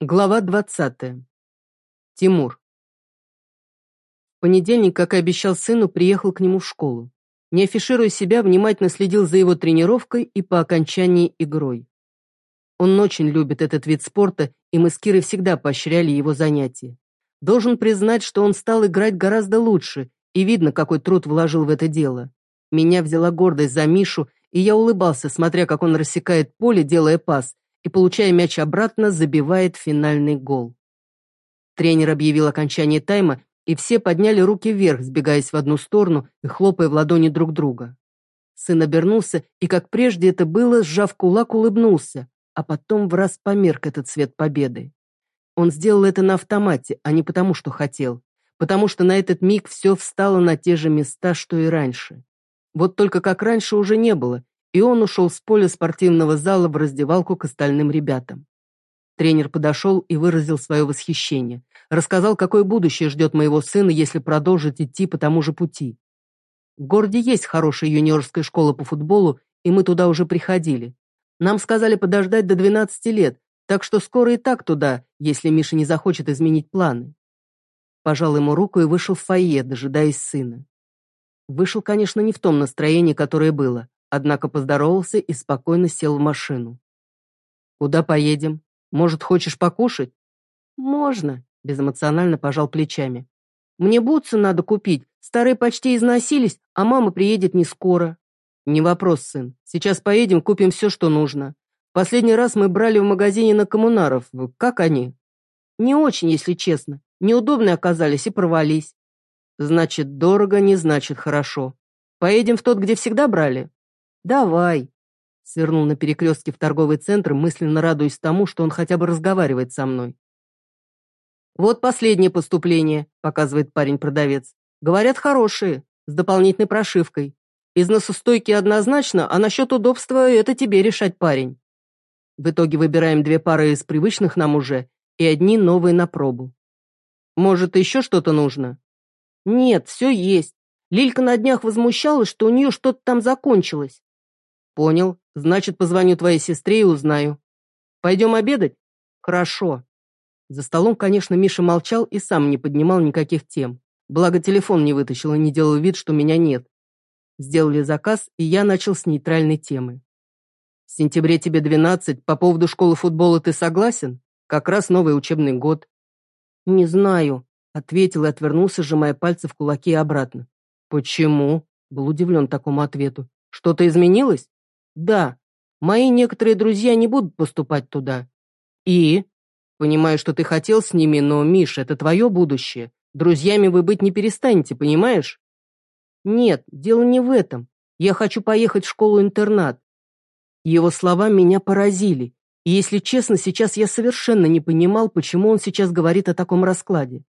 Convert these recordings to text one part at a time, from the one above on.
Глава 20. Тимур. В понедельник, как и обещал сыну, приехал к нему в школу. Не афишируя себя, внимательно следил за его тренировкой и по окончании игрой. Он очень любит этот вид спорта, и мы с Кирой всегда поощряли его занятия. Должен признать, что он стал играть гораздо лучше, и видно, какой труд вложил в это дело. Меня взяла гордость за Мишу, и я улыбался, смотря, как он рассекает поле, делая пас, и, получая мяч обратно, забивает финальный гол. Тренер объявил окончание тайма, и все подняли руки вверх, сбегаясь в одну сторону и хлопая в ладони друг друга. Сын обернулся, и, как прежде это было, сжав кулак, улыбнулся, а потом в раз померк этот цвет победы. Он сделал это на автомате, а не потому, что хотел, потому что на этот миг все встало на те же места, что и раньше. Вот только как раньше уже не было, и он ушел с поля спортивного зала в раздевалку к остальным ребятам. Тренер подошел и выразил свое восхищение. Рассказал, какое будущее ждет моего сына, если продолжит идти по тому же пути. В городе есть хорошая юниорская школа по футболу, и мы туда уже приходили. Нам сказали подождать до 12 лет, так что скоро и так туда, если Миша не захочет изменить планы. Пожал ему руку и вышел в фойе, дожидаясь сына. Вышел, конечно, не в том настроении, которое было. Однако поздоровался и спокойно сел в машину. «Куда поедем? Может, хочешь покушать?» «Можно», — безэмоционально пожал плечами. «Мне бутсы надо купить, старые почти износились, а мама приедет не скоро». «Не вопрос, сын. Сейчас поедем, купим все, что нужно. Последний раз мы брали в магазине на коммунаров. Как они?» «Не очень, если честно. Неудобные оказались и порвались». «Значит, дорого не значит хорошо. Поедем в тот, где всегда брали?» «Давай!» Свернул на перекрестке в торговый центр, мысленно радуясь тому, что он хотя бы разговаривает со мной. «Вот последнее поступление», — показывает парень-продавец. «Говорят, хорошие, с дополнительной прошивкой. Износостойкие однозначно, а насчет удобства это тебе решать, парень». В итоге выбираем две пары из привычных нам уже и одни новые на пробу. «Может, еще что-то нужно?» «Нет, все есть. Лилька на днях возмущалась, что у нее что-то там закончилось. Понял. Значит, позвоню твоей сестре и узнаю. Пойдем обедать? Хорошо. За столом, конечно, Миша молчал и сам не поднимал никаких тем. Благо, телефон не вытащил и не делал вид, что меня нет. Сделали заказ, и я начал с нейтральной темы. В сентябре тебе 12, по поводу школы футбола ты согласен? Как раз новый учебный год. Не знаю, ответил и отвернулся, сжимая пальцы в кулаки обратно. Почему? Был удивлен такому ответу. Что-то изменилось? Да, мои некоторые друзья не будут поступать туда. И? Понимаю, что ты хотел с ними, но, Миша, это твое будущее. Друзьями вы быть не перестанете, понимаешь? Нет, дело не в этом. Я хочу поехать в школу-интернат. Его слова меня поразили. И, если честно, сейчас я совершенно не понимал, почему он сейчас говорит о таком раскладе.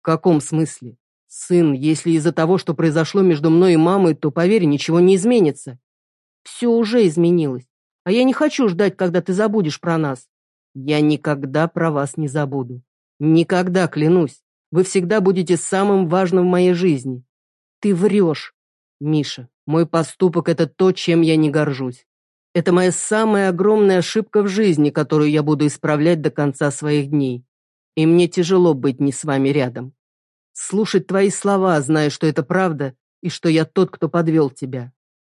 В каком смысле? Сын, если из-за того, что произошло между мной и мамой, то, поверь, ничего не изменится. Все уже изменилось. А я не хочу ждать, когда ты забудешь про нас. Я никогда про вас не забуду. Никогда, клянусь. Вы всегда будете самым важным в моей жизни. Ты врешь. Миша, мой поступок — это то, чем я не горжусь. Это моя самая огромная ошибка в жизни, которую я буду исправлять до конца своих дней. И мне тяжело быть не с вами рядом. Слушать твои слова, зная, что это правда, и что я тот, кто подвел тебя.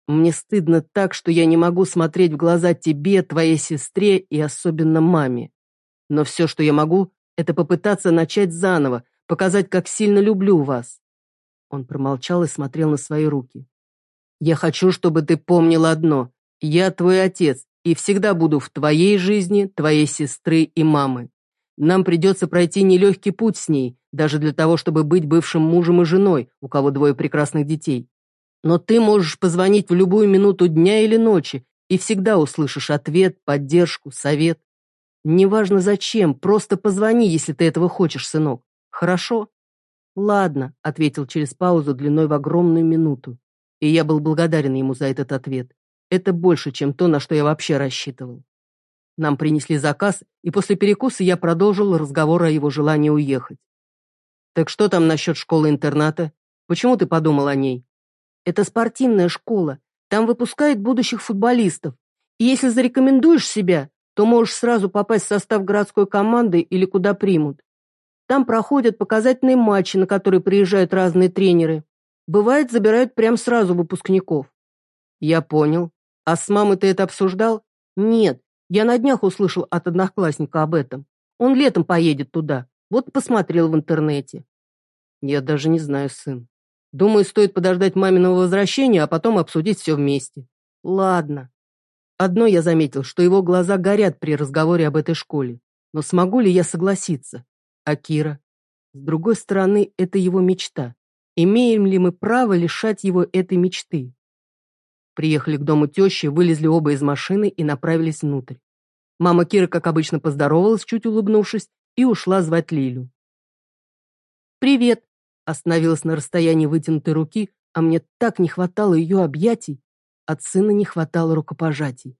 Мне стыдно так, что я не могу смотреть в глаза тебе, твоей сестре и особенно маме. Но все, что я могу, это попытаться начать заново, показать, как сильно люблю вас. Он промолчал и смотрел на свои руки. Я хочу, чтобы ты помнила одно. Я твой отец и всегда буду в твоей жизни, твоей сестры и мамы. Нам придется пройти нелегкий путь с ней, даже для того, чтобы быть бывшим мужем и женой, у кого двое прекрасных детей. Но ты можешь позвонить в любую минуту дня или ночи и всегда услышишь ответ, поддержку, совет. Неважно зачем, просто позвони, если ты этого хочешь, сынок. Хорошо? Ладно, ответил через паузу длиной в огромную минуту. И я был благодарен ему за этот ответ. Это больше, чем то, на что я вообще рассчитывал. Нам принесли заказ, и после перекуса я продолжил разговор о его желании уехать. «Так что там насчет школы-интерната? Почему ты подумал о ней?» Это спортивная школа. Там выпускают будущих футболистов. И если зарекомендуешь себя, то можешь сразу попасть в состав городской команды или куда примут. Там проходят показательные матчи, на которые приезжают разные тренеры. Бывает, забирают прям сразу выпускников. Я понял. А с мамой ты это обсуждал? Нет, я на днях услышал от одноклассника об этом. Он летом поедет туда. Вот посмотрел в интернете. Я даже не знаю, сын. Думаю, стоит подождать маминого возвращения, а потом обсудить все вместе. Ладно. Одно я заметил, что его глаза горят при разговоре об этой школе. Но смогу ли я согласиться? А Кира? С другой стороны, это его мечта. Имеем ли мы право лишать его этой мечты? Приехали к дому тещи, вылезли оба из машины и направились внутрь. Мама Кира, как обычно, поздоровалась, чуть улыбнувшись, и ушла звать Лилю. «Привет!» Остановилась на расстоянии вытянутой руки, а мне так не хватало ее объятий, от сына не хватало рукопожатий.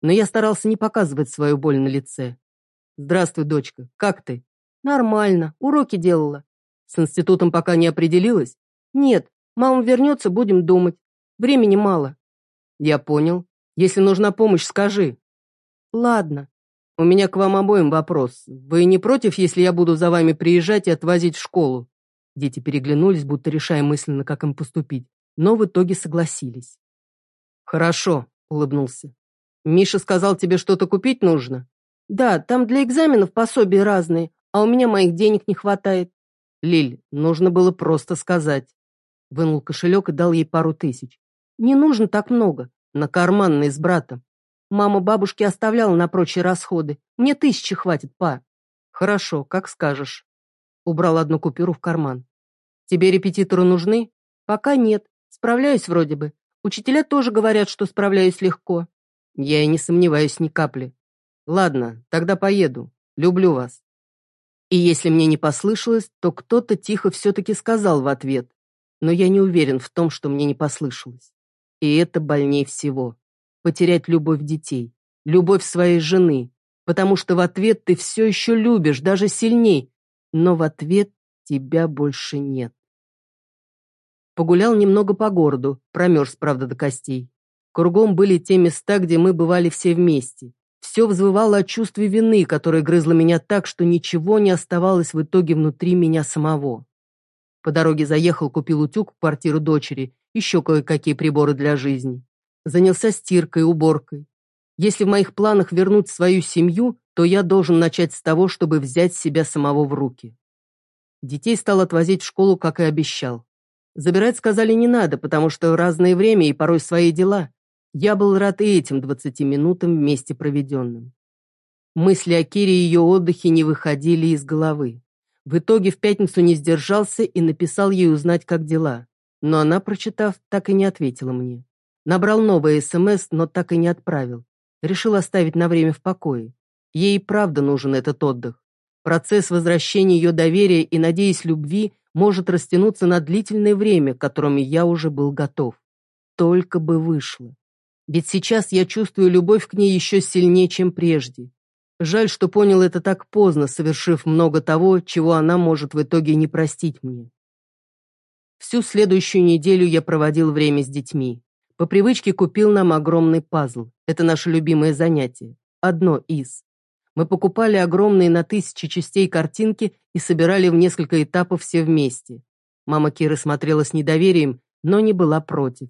Но я старался не показывать свою боль на лице. «Здравствуй, дочка, как ты?» «Нормально, уроки делала». «С институтом пока не определилась?» «Нет, мама вернется, будем думать. Времени мало». «Я понял. Если нужна помощь, скажи». «Ладно. У меня к вам обоим вопрос. Вы не против, если я буду за вами приезжать и отвозить в школу?» Дети переглянулись, будто решая мысленно, как им поступить, но в итоге согласились. «Хорошо», — улыбнулся. «Миша сказал, тебе что-то купить нужно?» «Да, там для экзаменов пособия разные, а у меня моих денег не хватает». «Лиль, нужно было просто сказать». Вынул кошелек и дал ей пару тысяч. «Не нужно так много. На карманный с братом. Мама бабушке оставляла на прочие расходы. Мне тысячи хватит, па». «Хорошо, как скажешь». Убрал одну купюру в карман. Тебе репетиторы нужны? Пока нет. Справляюсь вроде бы. Учителя тоже говорят, что справляюсь легко. Я и не сомневаюсь ни капли. Ладно, тогда поеду. Люблю вас. И если мне не послышалось, то кто-то тихо все-таки сказал в ответ. Но я не уверен в том, что мне не послышалось. И это больней всего. Потерять любовь детей, любовь своей жены, потому что в ответ ты все еще любишь, даже сильней, но в ответ тебя больше нет. Погулял немного по городу, промерз, правда, до костей. Кругом были те места, где мы бывали все вместе. Все взвывало о чувстве вины, которое грызло меня так, что ничего не оставалось в итоге внутри меня самого. По дороге заехал, купил утюг в квартиру дочери, еще кое-какие приборы для жизни. Занялся стиркой, уборкой. Если в моих планах вернуть свою семью, то я должен начать с того, чтобы взять себя самого в руки. Детей стал отвозить в школу, как и обещал. Забирать сказали не надо, потому что разное время и порой свои дела. Я был рад и этим двадцати минутам вместе проведенным. Мысли о Кире и ее отдыхе не выходили из головы. В итоге в пятницу не сдержался и написал ей узнать, как дела. Но она, прочитав, так и не ответила мне. Набрал новое СМС, но так и не отправил. Решил оставить на время в покое. Ей правда нужен этот отдых. Процесс возвращения ее доверия и, надеясь, любви может растянуться на длительное время, к которому я уже был готов. Только бы вышло. Ведь сейчас я чувствую любовь к ней еще сильнее, чем прежде. Жаль, что понял это так поздно, совершив много того, чего она может в итоге не простить мне. Всю следующую неделю я проводил время с детьми. По привычке купил нам огромный пазл. Это наше любимое занятие. Одно из. Мы покупали огромные на тысячи частей картинки и собирали в несколько этапов все вместе. Мама Киры смотрела с недоверием, но не была против.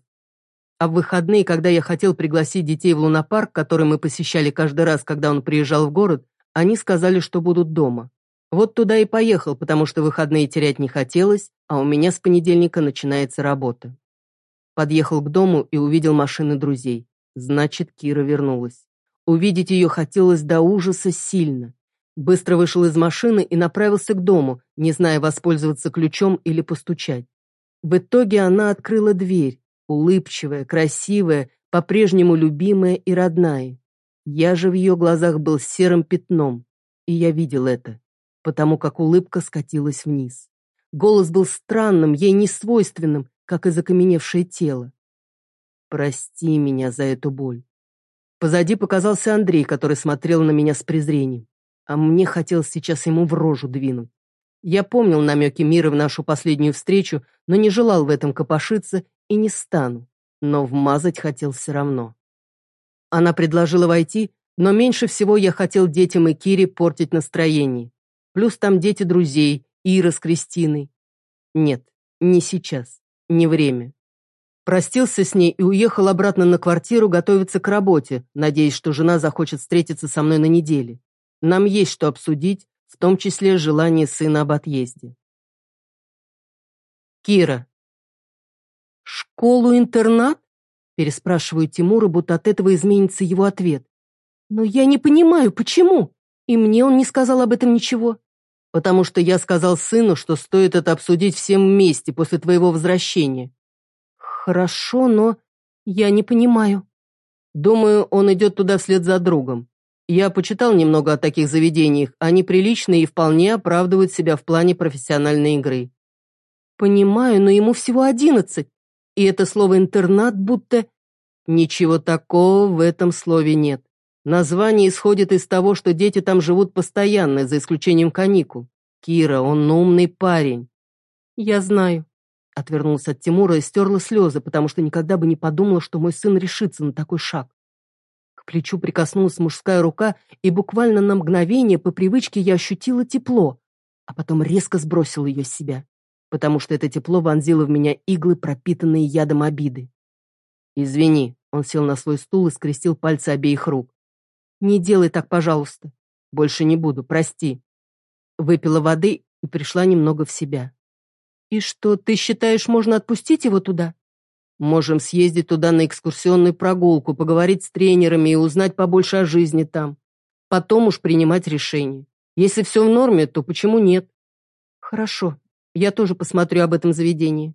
А в выходные, когда я хотел пригласить детей в лунопарк, который мы посещали каждый раз, когда он приезжал в город, они сказали, что будут дома. Вот туда и поехал, потому что выходные терять не хотелось, а у меня с понедельника начинается работа. Подъехал к дому и увидел машины друзей. Значит, Кира вернулась. Увидеть ее хотелось до ужаса сильно. Быстро вышел из машины и направился к дому, не зная, воспользоваться ключом или постучать. В итоге она открыла дверь, улыбчивая, красивая, по-прежнему любимая и родная. Я же в ее глазах был серым пятном, и я видел это, потому как улыбка скатилась вниз. Голос был странным, ей не свойственным, как и закаменевшее тело. Прости меня за эту боль. Позади показался Андрей, который смотрел на меня с презрением. А мне хотелось сейчас ему в рожу двинуть. Я помнил намеки Мира в нашу последнюю встречу, но не желал в этом копошиться и не стану. Но вмазать хотел все равно. Она предложила войти, Но меньше всего я хотел детям и Кире портить настроение. Плюс там дети друзей, Ира с Кристиной. Нет, не сейчас, не время. Простился с ней и уехал обратно на квартиру готовиться к работе, надеясь, что жена захочет встретиться со мной на неделе. Нам есть что обсудить, в том числе желание сына об отъезде. Кира. «Школу-интернат?» переспрашиваю Тимура, будто от этого изменится его ответ. «Но я не понимаю, почему? И мне он не сказал об этом ничего». «Потому что я сказал сыну, что стоит это обсудить всем вместе после твоего возвращения». «Хорошо, но я не понимаю». «Думаю, он идет туда вслед за другом. Я почитал немного о таких заведениях, они приличные и вполне оправдывают себя в плане профессиональной игры». «Понимаю, но ему всего одиннадцать, и это слово «интернат» будто...» Ничего такого в этом слове нет. Название исходит из того, что дети там живут постоянно, за исключением каникул. Кира, он умный парень. Я знаю. Отвернулся от Тимура и стерла слезы, потому что никогда бы не подумала, что мой сын решится на такой шаг. К плечу прикоснулась мужская рука, и буквально на мгновение по привычке я ощутила тепло, а потом резко сбросила ее с себя, потому что это тепло вонзило в меня иглы, пропитанные ядом обиды. «Извини», — он сел на свой стул и скрестил пальцы обеих рук. «Не делай так, пожалуйста. Больше не буду, прости». Выпила воды и пришла немного в себя. «И что, ты считаешь, можно отпустить его туда?» «Можем съездить туда на экскурсионную прогулку, поговорить с тренерами и узнать побольше о жизни там. Потом уж принимать решение. Если все в норме, то почему нет?» «Хорошо, я тоже посмотрю об этом заведении».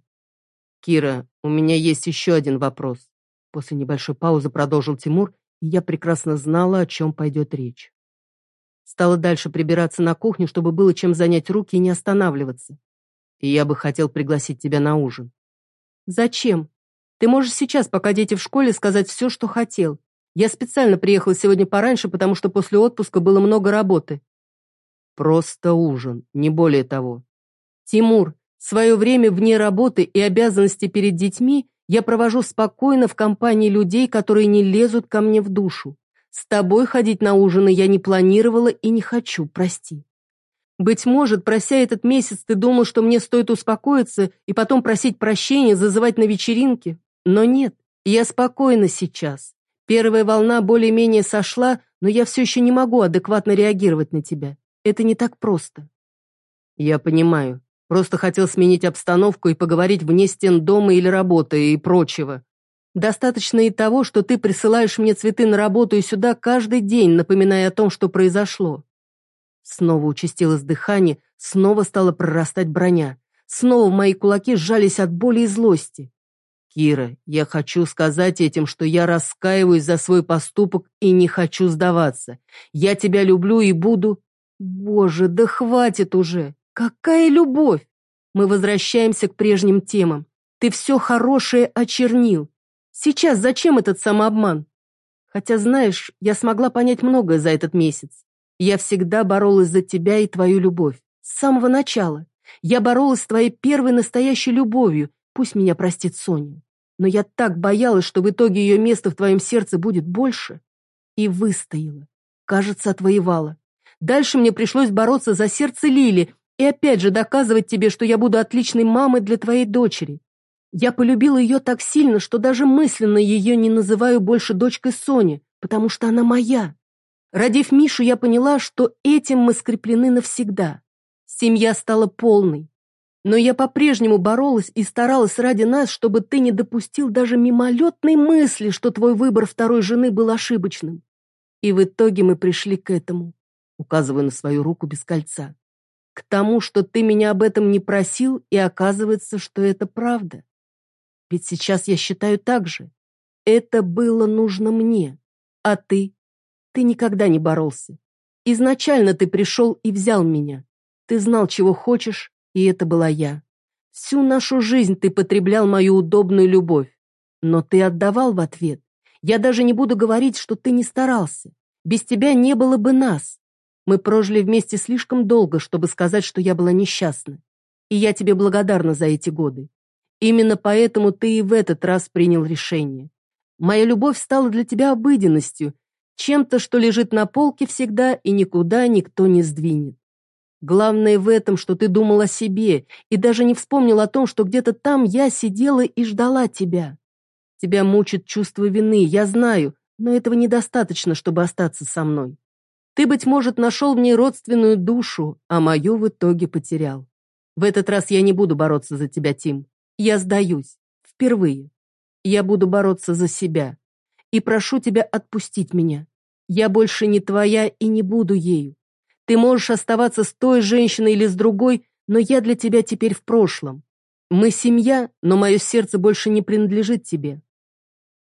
«Кира, у меня есть еще один вопрос». После небольшой паузы продолжил Тимур и я прекрасно знала, о чем пойдет речь. Стала дальше прибираться на кухню, чтобы было чем занять руки и не останавливаться. И я бы хотел пригласить тебя на ужин. Зачем? Ты можешь сейчас, пока дети в школе, сказать все, что хотел. Я специально приехала сегодня пораньше, потому что после отпуска было много работы. Просто ужин, не более того. Тимур, свое время вне работы и обязанности перед детьми я провожу спокойно в компании людей, которые не лезут ко мне в душу. С тобой ходить на ужины я не планировала и не хочу, прости. Быть может, прося этот месяц, ты думал, что мне стоит успокоиться и потом просить прощения, зазывать на вечеринки. Но нет, я спокойна сейчас. Первая волна более-менее сошла, но я все еще не могу адекватно реагировать на тебя. Это не так просто. Я понимаю. Просто хотел сменить обстановку и поговорить вне стен дома или работы и прочего. Достаточно и того, что ты присылаешь мне цветы на работу и сюда каждый день, напоминая о том, что произошло. Снова участилось дыхание, снова стала прорастать броня. Снова мои кулаки сжались от боли и злости. Кира, я хочу сказать этим, что я раскаиваюсь за свой поступок и не хочу сдаваться. Я тебя люблю и буду... Боже, да хватит уже! Какая любовь! Мы возвращаемся к прежним темам. Ты все хорошее очернил. Сейчас зачем этот самообман? Хотя, знаешь, я смогла понять многое за этот месяц. Я всегда боролась за тебя и твою любовь. С самого начала. Я боролась с твоей первой настоящей любовью. Пусть меня простит Соня. Но я так боялась, что в итоге ее место в твоем сердце будет больше. И выстояла. Кажется, отвоевала. Дальше мне пришлось бороться за сердце Лили, и опять же доказывать тебе, что я буду отличной мамой для твоей дочери. Я полюбила ее так сильно, что даже мысленно ее не называю больше дочкой Сони, потому что она моя. Родив Мишу, я поняла, что этим мы скреплены навсегда. Семья стала полной. Но я по-прежнему боролась и старалась ради нас, чтобы ты не допустил даже мимолетной мысли, что твой выбор второй жены был ошибочным. И в итоге мы пришли к этому, указывая на свою руку без кольца к тому, что ты меня об этом не просил, и оказывается, что это правда. Ведь сейчас я считаю так же. Это было нужно мне. А ты? Ты никогда не боролся. Изначально ты пришел и взял меня. Ты знал, чего хочешь, и это была я. Всю нашу жизнь ты потреблял мою удобную любовь. Но ты отдавал в ответ. Я даже не буду говорить, что ты не старался. Без тебя не было бы нас. Мы прожили вместе слишком долго, чтобы сказать, что я была несчастна. И я тебе благодарна за эти годы. Именно поэтому ты и в этот раз принял решение. Моя любовь стала для тебя обыденностью. Чем-то, что лежит на полке всегда и никуда никто не сдвинет. Главное в этом, что ты думал о себе и даже не вспомнил о том, что где-то там я сидела и ждала тебя. Тебя мучит чувство вины, я знаю, но этого недостаточно, чтобы остаться со мной. Ты, быть может, нашел в ней родственную душу, а мою в итоге потерял. В этот раз я не буду бороться за тебя, Тим. Я сдаюсь. Впервые. Я буду бороться за себя. И прошу тебя отпустить меня. Я больше не твоя и не буду ею. Ты можешь оставаться с той женщиной или с другой, но я для тебя теперь в прошлом. Мы семья, но мое сердце больше не принадлежит тебе.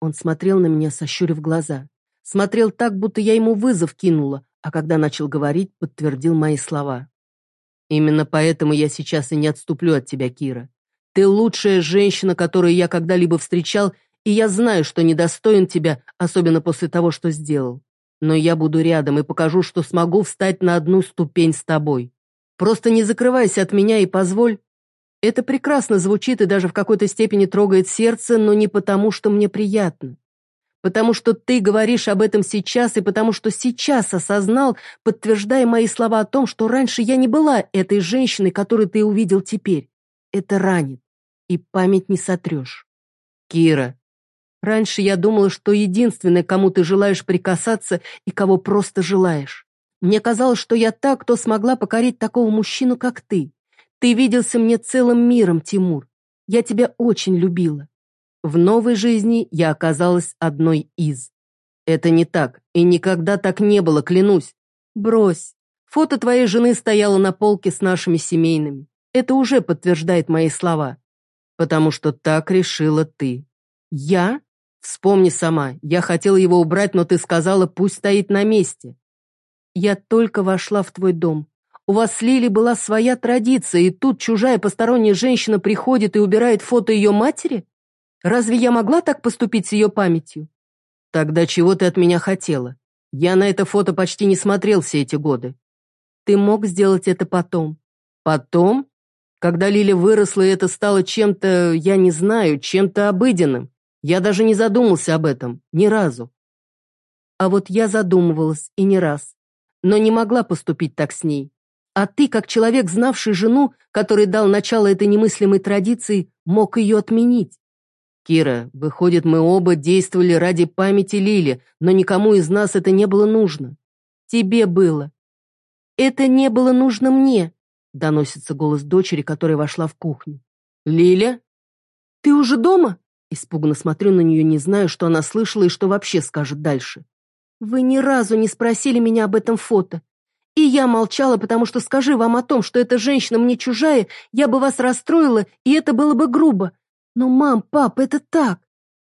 Он смотрел на меня, сощурив глаза. Смотрел так, будто я ему вызов кинула, а когда начал говорить, подтвердил мои слова. «Именно поэтому я сейчас и не отступлю от тебя, Кира. Ты лучшая женщина, которую я когда-либо встречал, и я знаю, что недостоин тебя, особенно после того, что сделал. Но я буду рядом и покажу, что смогу встать на одну ступень с тобой. Просто не закрывайся от меня и позволь. Это прекрасно звучит и даже в какой-то степени трогает сердце, но не потому, что мне приятно потому что ты говоришь об этом сейчас и потому что сейчас осознал, подтверждая мои слова о том, что раньше я не была этой женщиной, которую ты увидел теперь. Это ранит, и память не сотрешь. Кира, раньше я думала, что единственное, кому ты желаешь прикасаться и кого просто желаешь. Мне казалось, что я та, кто смогла покорить такого мужчину, как ты. Ты виделся мне целым миром, Тимур. Я тебя очень любила. В новой жизни я оказалась одной из. Это не так, и никогда так не было, клянусь. Брось. Фото твоей жены стояло на полке с нашими семейными. Это уже подтверждает мои слова. Потому что так решила ты. Я? Вспомни сама, я хотела его убрать, но ты сказала, пусть стоит на месте. Я только вошла в твой дом. У вас с Лили была своя традиция, и тут чужая посторонняя женщина приходит и убирает фото ее матери? Разве я могла так поступить с ее памятью? Тогда чего ты от меня хотела? Я на это фото почти не смотрел все эти годы. Ты мог сделать это потом. Потом? Когда Лиля выросла, и это стало чем-то, я не знаю, чем-то обыденным. Я даже не задумался об этом. Ни разу. А вот я задумывалась, и не раз. Но не могла поступить так с ней. А ты, как человек, знавший жену, который дал начало этой немыслимой традиции, мог ее отменить. «Кира, выходит, мы оба действовали ради памяти Лили, но никому из нас это не было нужно. Тебе было. Это не было нужно мне», — доносится голос дочери, которая вошла в кухню. «Лиля? Ты уже дома?» Испуганно смотрю на нее, не знаю, что она слышала и что вообще скажет дальше. «Вы ни разу не спросили меня об этом фото. И я молчала, потому что скажи вам о том, что эта женщина мне чужая, я бы вас расстроила, и это было бы грубо. Но, мам, пап, это так.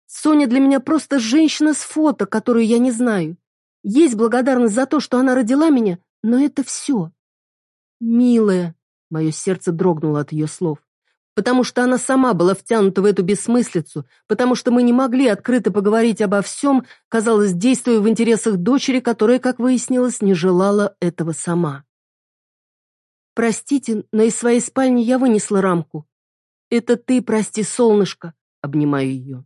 Соня для меня просто женщина с фото, которую я не знаю. Есть благодарность за то, что она родила меня, но это все. Милая, мое сердце дрогнуло от ее слов, потому что она сама была втянута в эту бессмыслицу, потому что мы не могли открыто поговорить обо всем, казалось, действуя в интересах дочери, которая, как выяснилось, не желала этого сама. Простите, но из своей спальни я вынесла рамку. «Это ты, прости, солнышко!» — обнимаю ее.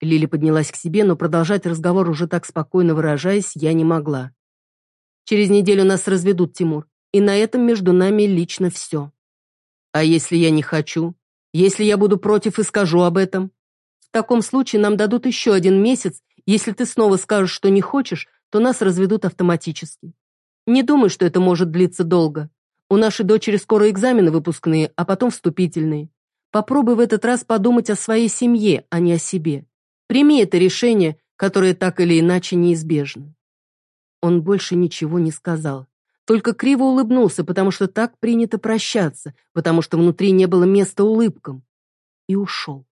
Лили поднялась к себе, но продолжать разговор уже так спокойно выражаясь я не могла. «Через неделю нас разведут, Тимур, и на этом между нами лично все. А если я не хочу? Если я буду против и скажу об этом? В таком случае нам дадут еще один месяц, если ты снова скажешь, что не хочешь, то нас разведут автоматически. Не думай, что это может длиться долго. У нашей дочери скоро экзамены выпускные, а потом вступительные. Попробуй в этот раз подумать о своей семье, а не о себе. Прими это решение, которое так или иначе неизбежно. Он больше ничего не сказал. Только криво улыбнулся, потому что так принято прощаться, потому что внутри не было места улыбкам. И ушел.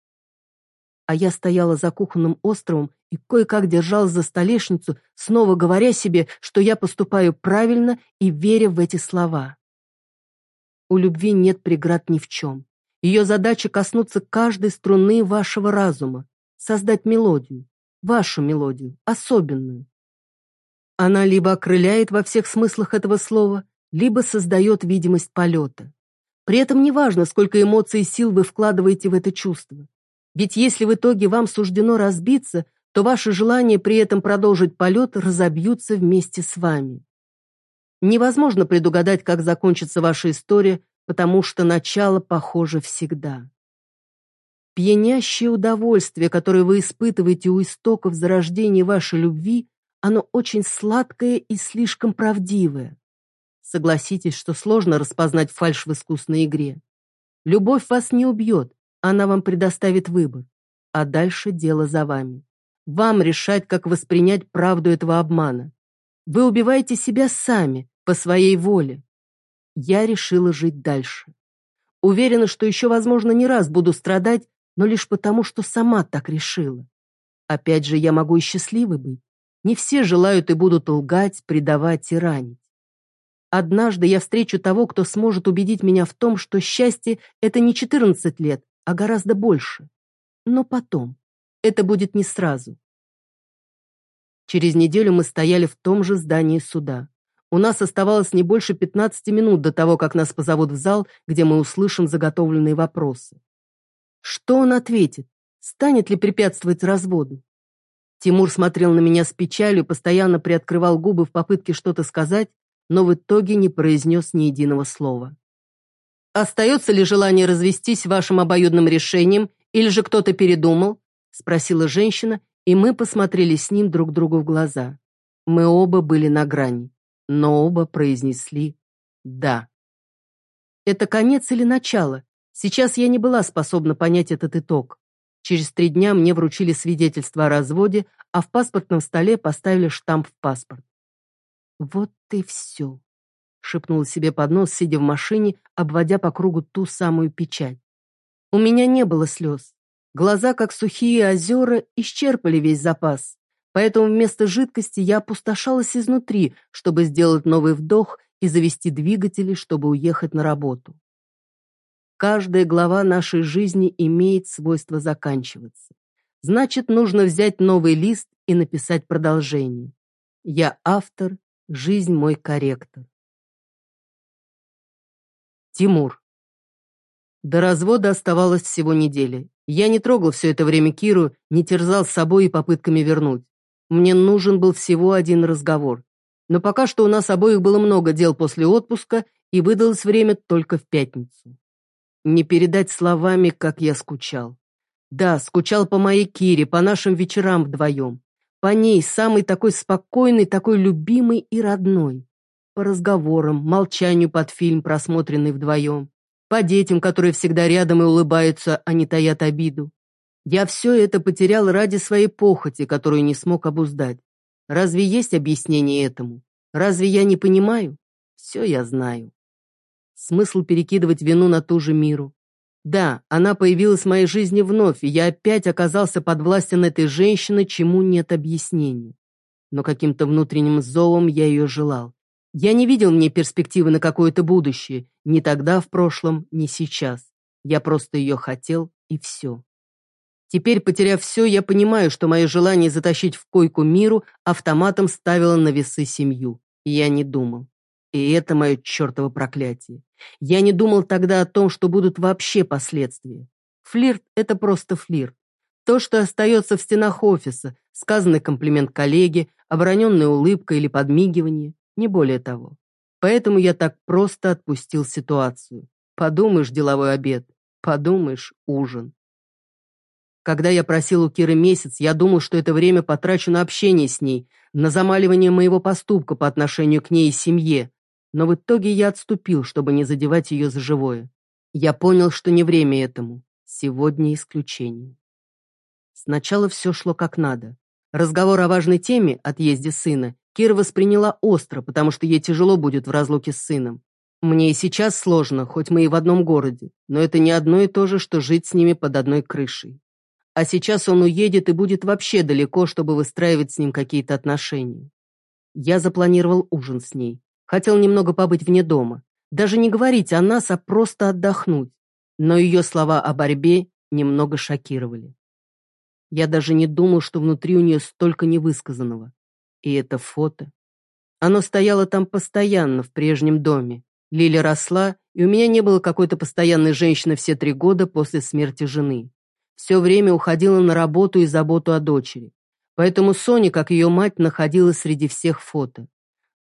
А я стояла за кухонным островом и кое-как держалась за столешницу, снова говоря себе, что я поступаю правильно и веря в эти слова. У любви нет преград ни в чем. Ее задача коснуться каждой струны вашего разума, создать мелодию, вашу мелодию, особенную. Она либо окрыляет во всех смыслах этого слова, либо создает видимость полета. При этом неважно, сколько эмоций и сил вы вкладываете в это чувство. Ведь если в итоге вам суждено разбиться, то ваши желания при этом продолжить полет разобьются вместе с вами. Невозможно предугадать, как закончится ваша история, потому что начало похоже всегда. Пьянящее удовольствие, которое вы испытываете у истоков зарождения вашей любви, оно очень сладкое и слишком правдивое. Согласитесь, что сложно распознать фальшь в искусной игре. Любовь вас не убьет, она вам предоставит выбор. А дальше дело за вами. Вам решать, как воспринять правду этого обмана. Вы убиваете себя сами, по своей воле. Я решила жить дальше. Уверена, что еще, возможно, не раз буду страдать, но лишь потому, что сама так решила. Опять же, я могу и счастливой быть. Не все желают и будут лгать, предавать и ранить. Однажды я встречу того, кто сможет убедить меня в том, что счастье — это не 14 лет, а гораздо больше. Но потом. Это будет не сразу. Через неделю мы стояли в том же здании суда. У нас оставалось не больше 15 минут до того, как нас позовут в зал, где мы услышим заготовленные вопросы. Что он ответит? Станет ли препятствовать разводу? Тимур смотрел на меня с печалью, постоянно приоткрывал губы в попытке что-то сказать, но в итоге не произнес ни единого слова. «Остается ли желание развестись вашим обоюдным решением, или же кто-то передумал?» — спросила женщина, и мы посмотрели с ним друг другу в глаза. Мы оба были на грани но оба произнесли «да». Это конец или начало? Сейчас я не была способна понять этот итог. Через три дня мне вручили свидетельство о разводе, а в паспортном столе поставили штамп в паспорт. «Вот и все», — шепнула себе под нос, сидя в машине, обводя по кругу ту самую печать. У меня не было слез. Глаза, как сухие озера, исчерпали весь запас. Поэтому вместо жидкости я опустошалась изнутри, чтобы сделать новый вдох и завести двигатели, чтобы уехать на работу. Каждая глава нашей жизни имеет свойство заканчиваться. Значит, нужно взять новый лист и написать продолжение. Я автор, жизнь мой корректор. Тимур. До развода оставалось всего неделя. Я не трогал все это время Киру, не терзал с собой и попытками вернуть. Мне нужен был всего один разговор. Но пока что у нас обоих было много дел после отпуска, и выдалось время только в пятницу. Не передать словами, как я скучал. Да, скучал по моей Кире, по нашим вечерам вдвоем. По ней, самой такой спокойной, такой любимой и родной. По разговорам, молчанию под фильм, просмотренный вдвоем. По детям, которые всегда рядом и улыбаются, а не таят обиду. Я все это потерял ради своей похоти, которую не смог обуздать. Разве есть объяснение этому? Разве я не понимаю? Все я знаю. Смысл перекидывать вину на ту же миру. Да, она появилась в моей жизни вновь, и я опять оказался под властью этой женщины, чему нет объяснений. Но каким-то внутренним зовом я ее желал. Я не видел мне перспективы на какое-то будущее, ни тогда в прошлом, ни сейчас. Я просто ее хотел, и все. Теперь, потеряв все, я понимаю, что мое желание затащить в койку миру автоматом ставило на весы семью. я не думал. И это мое чертово проклятие. Я не думал тогда о том, что будут вообще последствия. Флирт — это просто флирт. То, что остается в стенах офиса, сказанный комплимент коллеге, обороненная улыбка или подмигивание, не более того. Поэтому я так просто отпустил ситуацию. Подумаешь, деловой обед, подумаешь, ужин. Когда я просил у Киры месяц, я думал, что это время потрачу на общение с ней, на замаливание моего поступка по отношению к ней и семье. Но в итоге я отступил, чтобы не задевать ее за живое. Я понял, что не время этому. Сегодня исключение. Сначала все шло как надо. Разговор о важной теме, отъезде сына, Кира восприняла остро, потому что ей тяжело будет в разлуке с сыном. Мне и сейчас сложно, хоть мы и в одном городе, но это не одно и то же, что жить с ними под одной крышей. А сейчас он уедет и будет вообще далеко, чтобы выстраивать с ним какие-то отношения. Я запланировал ужин с ней. Хотел немного побыть вне дома. Даже не говорить о нас, а просто отдохнуть. Но ее слова о борьбе немного шокировали. Я даже не думал, что внутри у нее столько невысказанного. И это фото. Оно стояло там постоянно, в прежнем доме. Лиля росла, и у меня не было какой-то постоянной женщины все три года после смерти жены. Все время уходила на работу и заботу о дочери. Поэтому Соня, как ее мать, находилась среди всех фото.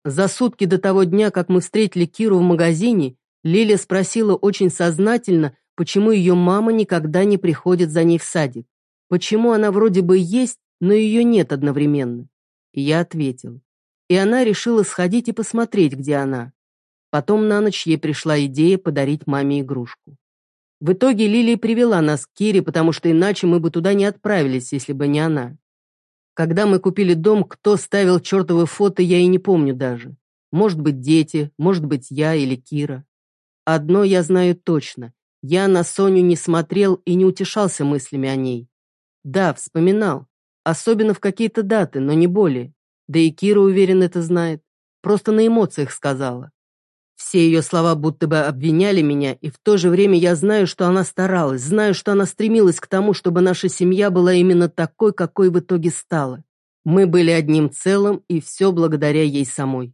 За сутки до того дня, как мы встретили Киру в магазине, Лиля спросила очень сознательно, почему ее мама никогда не приходит за ней в садик. Почему она вроде бы есть, но ее нет одновременно. И я ответил. И она решила сходить и посмотреть, где она. Потом на ночь ей пришла идея подарить маме игрушку. В итоге Лилия привела нас к Кире, потому что иначе мы бы туда не отправились, если бы не она. Когда мы купили дом, кто ставил чертовы фото, я и не помню даже. Может быть, дети, может быть, я или Кира. Одно я знаю точно. Я на Соню не смотрел и не утешался мыслями о ней. Да, вспоминал. Особенно в какие-то даты, но не более. Да и Кира, уверен, это знает. Просто на эмоциях сказала. Все ее слова будто бы обвиняли меня, и в то же время я знаю, что она старалась, знаю, что она стремилась к тому, чтобы наша семья была именно такой, какой в итоге стала. Мы были одним целым, и все благодаря ей самой.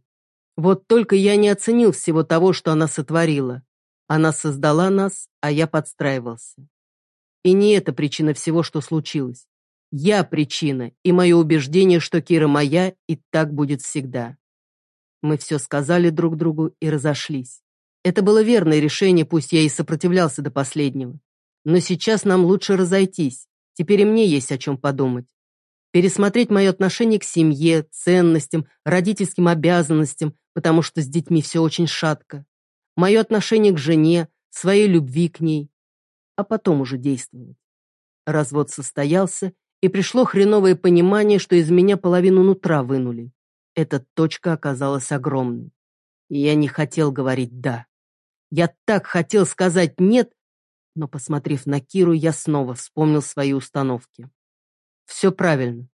Вот только я не оценил всего того, что она сотворила. Она создала нас, а я подстраивался. И не это причина всего, что случилось. Я причина, и мое убеждение, что Кира моя, и так будет всегда. Мы все сказали друг другу и разошлись. Это было верное решение, пусть я и сопротивлялся до последнего. Но сейчас нам лучше разойтись. Теперь и мне есть о чем подумать. Пересмотреть мое отношение к семье, ценностям, родительским обязанностям, потому что с детьми все очень шатко. Мое отношение к жене, своей любви к ней. А потом уже действовать. Развод состоялся, и пришло хреновое понимание, что из меня половину нутра вынули. Эта точка оказалась огромной. И я не хотел говорить «да». Я так хотел сказать «нет», но, посмотрев на Киру, я снова вспомнил свои установки. Все правильно.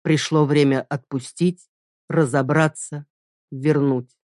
Пришло время отпустить, разобраться, вернуть.